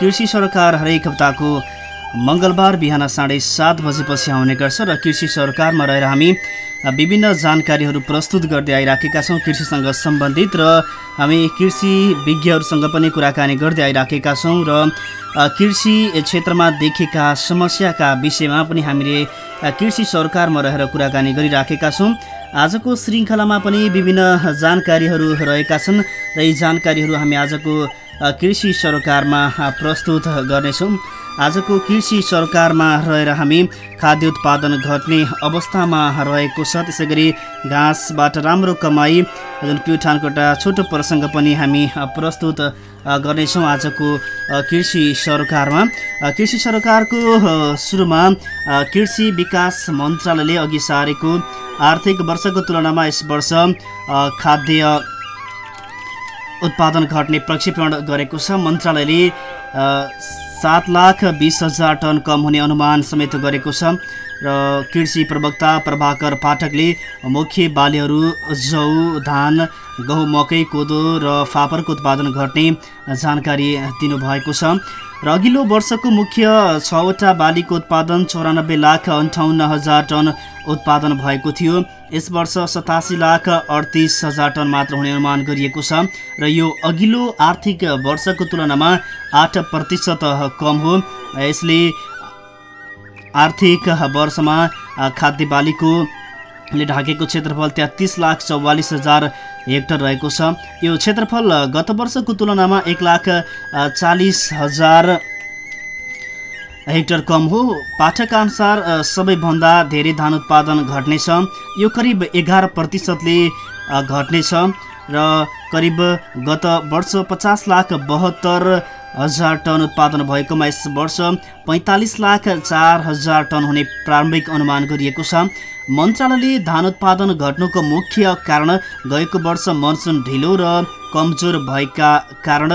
कृषि सरकार हरेक हप्ताको मङ्गलबार बिहान साढे सात बजेपछि आउने गर्छ र कृषि सरकारमा रहेर हामी विभिन्न जानकारीहरू प्रस्तुत गर्दै आइराखेका छौँ। कृषिसँग सम्बन्धित र हामी कृषि विज्ञहरूसँग पनि कुराकानी गर्दै आइराखेका छौँ र कृषि क्षेत्रमा देखेका समस्याका विषयमा पनि हामीले कृषि सरकारमा रहेर कुराकानी गरिराखेका छौँ। आजको श्रृङ्खलामा पनि विभिन्न जानकारीहरू रहेका छन् र यी जानकारीहरू हामी आजको कृषि सरकारमा प्रस्तुत गर्नेछौँ। आजको कृषि सरकारमा रहेर हामी खाद्य उत्पादन घट्ने अवस्थामा रहेको छ। त्यसै गरी घाँसबाट राम्रो कमाई जुन प्युठानको एउटा छोटो प्रसङ्ग पनि हामी प्रस्तुत गर्नेछौँ आजको कृषि सरकारमा। कृषि सरकारको सुरुमा कृषि विकास मन्त्रालयले अघि सारेको आर्थिक वर्षको तुलनामा यस वर्ष खाद्य उत्पादन घट्ने प्रक्षेपण गरेको छ। मन्त्रालयले सात लाख बिस हजार टन कम हुने अनुमान समेत गरेको छ र कृषि प्रवक्ता प्रभाकर पाठकले मुख्य बालीहरू जौ धान गहुँ मकै कोदो र फापरको उत्पादन घट्ने जानकारी दिनुभएको छ। र अघिल्लो वर्षको मुख्य छवटा बालीको उत्पादन चौरानब्बे लाख अन्ठाउन्न हजार टन उत्पादन भएको थियो। यस वर्ष सतासी लाख अडतिस हजार टन मात्र हुने अनुमान गरिएको छ र यो अघिल्लो आर्थिक वर्षको तुलनामा आठ प्रतिशत कम हो। यसले आर्थिक वर्षमा खाद्य बालीको ले ढाकेको क्षेत्रफल तेत्तिस लाख चौवालिस हजार हेक्टर रहेको छ। यो क्षेत्रफल गत वर्षको तुलनामा एक लाख चालिस हजार हेक्टर कम हो। पाठकका अनुसार सबैभन्दा धेरै धान उत्पादन घट्नेछ यो करिब एघार प्रतिशतले घट्नेछ र करिब गत वर्ष पचास लाख बहत्तर हजार टन उत्पादन भएकोमा यस वर्ष पैँतालिस लाख चार हजार टन हुने प्रारम्भिक अनुमान गरिएको छ। मन्त्रालयले धान उत्पादन घट्नुको मुख्य कारण गएको वर्ष मनसुन ढिलो र कमजोर भएका कारण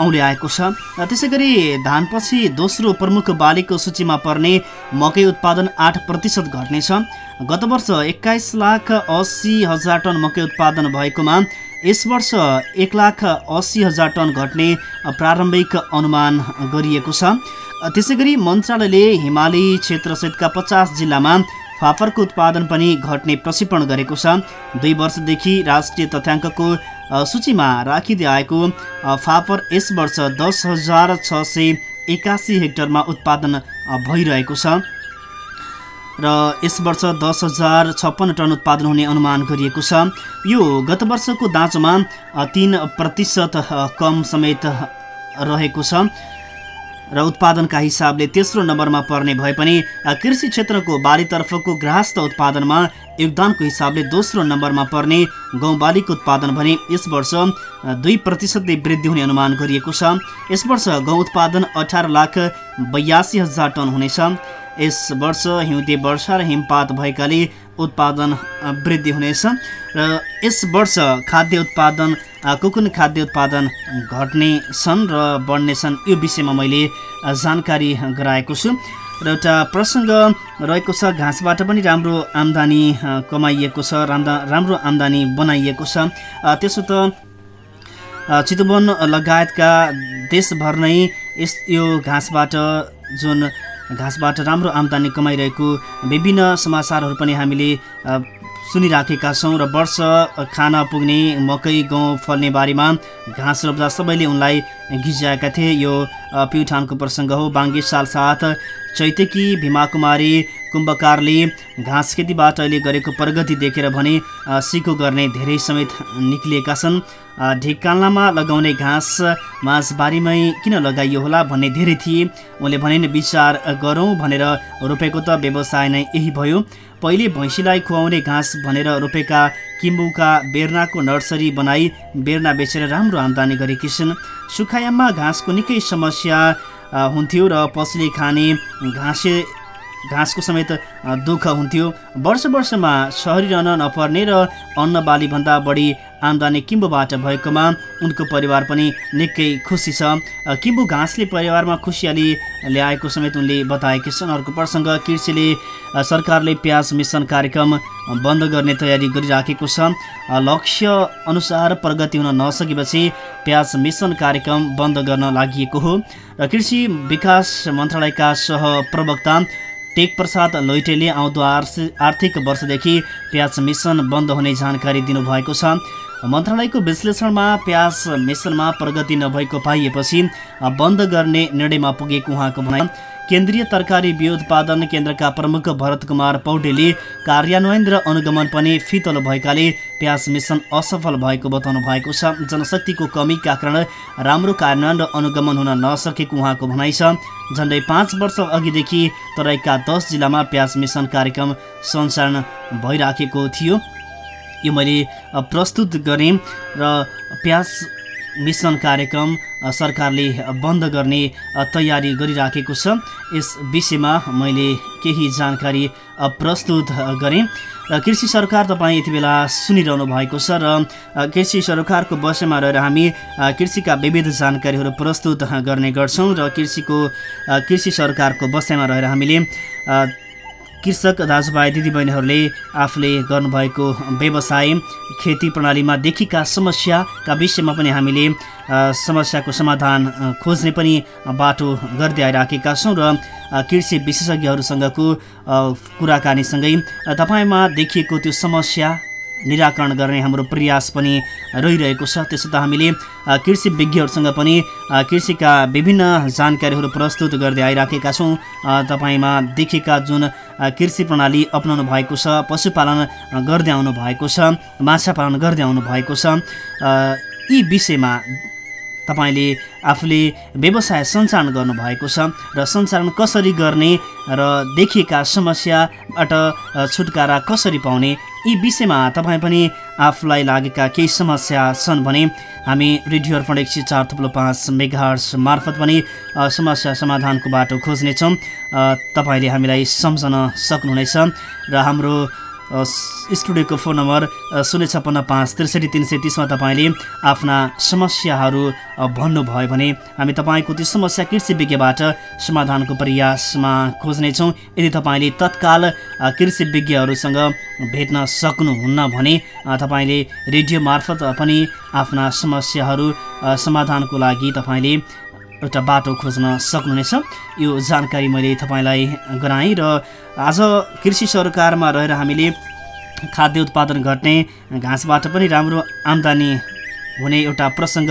औँले आएको छ। त्यसै गरी धानपछि दोस्रो प्रमुख बालीको सूचीमा पर्ने मकै उत्पादन आठ प्रतिशत घट्नेछ। गत वर्ष एक्काइस लाख अस्सी हजार टन मकै उत्पादन भएकोमा यस वर्ष एक लाख अस्सी हजार टन घट्ने प्रारम्भिक अनुमान गरिएको छ। त्यसै गरी मन्त्रालयले हिमाली क्षेत्रसहितका पचास जिल्लामा फापरको उत्पादन पनि घट्ने प्रक्षेपण गरेको छ। दुई वर्षदेखि राष्ट्रिय तथ्याङ्कको सूचीमा राखिँदै आएको फापर यस वर्ष दस हजार छ सय एकासी हेक्टरमा उत्पादन भइरहेको छ। र यस वर्ष दस हजार छप्पन्न टन उत्पादन हुने अनुमान गरिएको छ। यो गत वर्षको दाँचोमा तिन प्रतिशत कम समेत रहेको छ र उत्पादनका हिसाबले तेस्रो नम्बरमा पर्ने भए पनि कृषि क्षेत्रको बालीतर्फको गृहस्थ उत्पादनमा योगदानको हिसाबले दोस्रो नम्बरमा पर्ने गहुँ बालीको उत्पादन भने यस वर्ष दुई प्रतिशतले वृद्धि हुने अनुमान गरिएको छ। यस वर्ष गहुँ उत्पादन अठार लाख बयासी हजार टन हुनेछ। यस वर्ष हिउँदे वर्षा र हिमपात भएकाले उत्पादन वृद्धि हुनेछ र यस वर्ष खाद्य उत्पादन कुकुन खाद्य उत्पादन घट्ने छन् र बढ्ने छन् यो विषयमा मैले जानकारी गराएको छु। र एउटा प्रसङ्ग रहेको छ घाँसबाट पनि राम्रो आम्दानी कमाइएको छ राम्रा राम्रो आम्दानी बनाइएको छ। त्यसो त चितवन लगायतका देशभर नै यस यो घाँसबाट जुन घाँसबाट राम्रो आम्दानी कमाइरहेको विभिन्न समाचारहरू पनि हामीले सुनिराखेका छौँ र वर्ष खान पुग्ने मकै गहुँ फल्ने बारीमा घाँस रोप्दा सबैले उनलाई गिजाएका थिए। यो प्युठानको प्रसङ्ग हो। बाङ्गे साल साथ चैतेकी भीमाकुमारी कुम्भकारले घाँस खेतीबाट अहिले गरेको प्रगति देखेर भने सिको गर्ने धेरै समेत निक्लिएका छन्। ढिकाल्नामा लगाउने घाँस माझबारीमै किन लगाइयो होला भन्ने धेरै थिए। उनले भने विचार गरौँ भनेर रोपेको त व्यवसाय नै यही भयो। पहिले भैँसीलाई खुवाउने घाँस भनेर रोपेका किम्बुका बेर्नाको नर्सरी बनाई बेर्ना बेचेर राम्रो आम्दानी गरेकी छिन्। सुखायाममा घाँसको निकै समस्या हुन्थ्यो र पशुले खाने घाँसे घाँसको समेत दुःख हुन्थ्यो। वर्ष वर्षमा सहरी रहन नपर्ने र अन्न बालीभन्दा बढी आम्दानी किम्बुबाट भएकोमा उनको परिवार पनि निकै खुसी छ। किम्बु घाँसले परिवारमा खुसियाली ल्याएको समेत उनले बताएकी छन्। अर्को प्रसङ्ग कृषिले सरकारले प्याज मिसन कार्यक्रम बन्द गर्ने तयारी गरिराखेको छ। लक्ष्य अनुसार प्रगति हुन नसकेपछि प्याज मिसन कार्यक्रम बन्द गर्न लागि हो। र कृषि विकास मन्त्रालयका सहप्रवक्ता टेक प्रसाद लोइटेले आउँदो आर्थिक वर्षदेखि प्याज मिसन बन्द हुने जानकारी दिनुभएको छ। मन्त्रालयको विश्लेषणमा प्याज मिसनमा प्रगति नभएको पाइएपछि बन्द गर्ने निर्णयमा पुगेको उहाँको भनाइ। केन्द्रीय तरकारी बिउ उत्पादन केन्द्रका प्रमुख भरत कुमार पौडेलले कार्यान्वयन र अनुगमन पनि फितलो भएकाले प्याज मिसन असफल भएको बताउनु भएको छ। जनशक्तिको कमीका कारण राम्रो कार्यान्वयन र अनुगमन हुन नसकेको उहाँको भनाइ छ। झन्डै पाँच वर्ष अघिदेखि तराईका दस जिल्लामा प्याज मिसन कार्यक्रम सञ्चालन भइराखेको थियो। यो मैले प्रस्तुत गरेँ र प्याज मिसन कार्यक्रम सरकारले बन्द गर्ने तयारी गरिराखेको छ। यस विषयमा मैले केही जानकारी प्रस्तुत गरेँ। कृषि सरकार तपाईँ यति बेला सुनिरहनु भएको छ र कृषि सरकारको विषयमा रहेर हामी कृषिका विविध जानकारीहरू प्रस्तुत गर्ने गर्छौँ र कृषिको कृषि सरकारको विषयमा रहेर हामीले कृषक दाजुभाइ दिदीबहिनीहरूले आफूले गर्नुभएको व्यवसाय खेती प्रणालीमा देखिएका समस्याका विषयमा पनि हामीले समस्याको समाधान खोज्ने पनि बाटो गर्दै आइराखेका छौँ र कृषि विशेषज्ञहरूसँगको कुराकानीसँगै तपाईँमा देखिएको त्यो समस्या निराकरण गर्ने हाम्रो प्रयास पनि रहिरहेको छ। त्यसो त हामीले कृषि विज्ञहरूसँग पनि कृषिका विभिन्न जानकारीहरू प्रस्तुत गर्दै आइराखेका छौँ। तपाईँमा देखेका जुन कृषि प्रणाली अप्नाउनु भएको छ पशुपालन गर्दै आउनु भएको छ माछा पालन गर्दै आउनु भएको छ यी विषयमा तपाईँले आफूले व्यवसाय सञ्चालन गर्नुभएको छ र सञ्चालन कसरी गर्ने र देखिएका समस्याबाट छुटकारा कसरी पाउने यी विषयमा तपाईँ पनि आफूलाई लागेका केही समस्या छन् भने हामी रेडियो अर्पण एक सय चार थुप्रो पाँच मेगाहर्स मार्फत पनि समस्या समाधानको बाटो खोज्नेछौँ। तपाईँले हामीलाई सम्झन सक्नुहुनेछ र हाम्रो स्टुडियोको फोन नम्बर शून्य छप्पन्न पाँच त्रिसठी तिन सय तिसमा तपाईँले आफ्ना समस्याहरू भन्नुभयो भने हामी तपाईँको त्यो समस्या कृषि विज्ञबाट समाधानको प्रयासमा खोज्नेछौँ। यदि तपाईँले तत्काल कृषि विज्ञहरूसँग भेट्न सक्नुहुन्न भने तपाईँले रेडियो मार्फत पनि आफ्ना समस्याहरू समाधानको लागि तपाईँले एउटा बाटो खोज्न सक्नुहुनेछ। यो जानकारी मैले तपाईँलाई गराएँ र आज कृषि सरकारमा रहेर हामीले खाद्य उत्पादन घट्ने घाँसबाट पनि राम्रो आम्दानी हुने एउटा प्रसङ्ग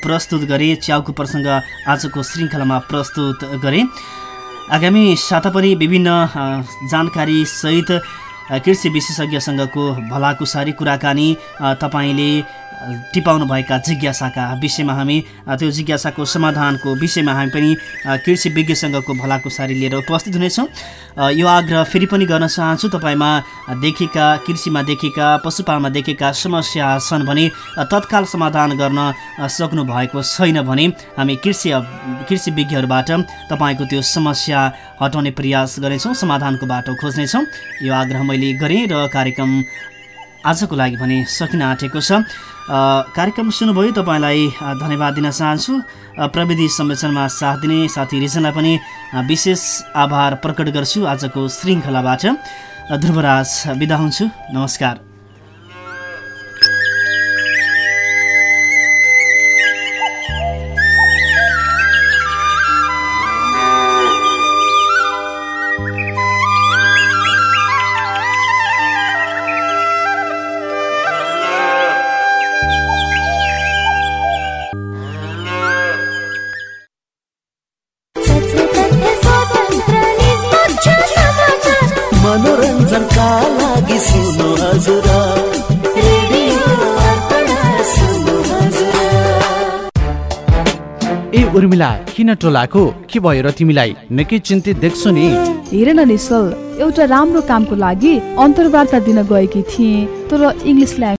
प्रस्तुत गरेँ च्याउको प्रसङ्ग आजको श्रृङ्खलामा प्रस्तुत गरेँ। आगामी साता पनि विभिन्न जानकारीसहित कृषि विशेषज्ञसँगको भलाकुसारी कुराकानी तपाईँले टिपाउनुभएका जिज्ञासाका विषयमा हामी त्यो जिज्ञासाको समाधानको विषयमा हामी पनि कृषि विज्ञसँगको भलाकुसारी लिएर उपस्थित हुनेछौँ। यो आग्रह फेरि पनि गर्न चाहन्छु तपाईँमा देखेका कृषिमा देखेका पशुपालनमा देखेका समस्या छन् भने तत्काल समाधान गर्न सक्नु भएको छैन भने हामी कृषि कृषि विज्ञहरूबाट तपाईँको त्यो समस्या हटाउने प्रयास गर्नेछौँ समाधानको बाटो खोज्नेछौँ। यो आग्रह मैले गरेँ र कार्यक्रम आजको लागि भने सकिन आँटेको छ। कार्यक्रम सुन्नुभयो तपाईँलाई धन्यवाद दिन चाहन्छु। प्रविधि संरक्षणमा साथ दिने साथी रिजनलाई पनि विशेष आभार प्रकट गर्छु आजको श्रृङ्खलाबाट। ध्रुवराज बिदा हुन्छु। नमस्कार। उर्मिला किन टोलाको के भयो र तिमीलाई? निकै चिन्तित देख्छु नि। हेर न निश्चल एउटा राम्रो कामको लागि अन्तर्वार्ता दिन गएकी थिएँ तर इङ्ग्लिस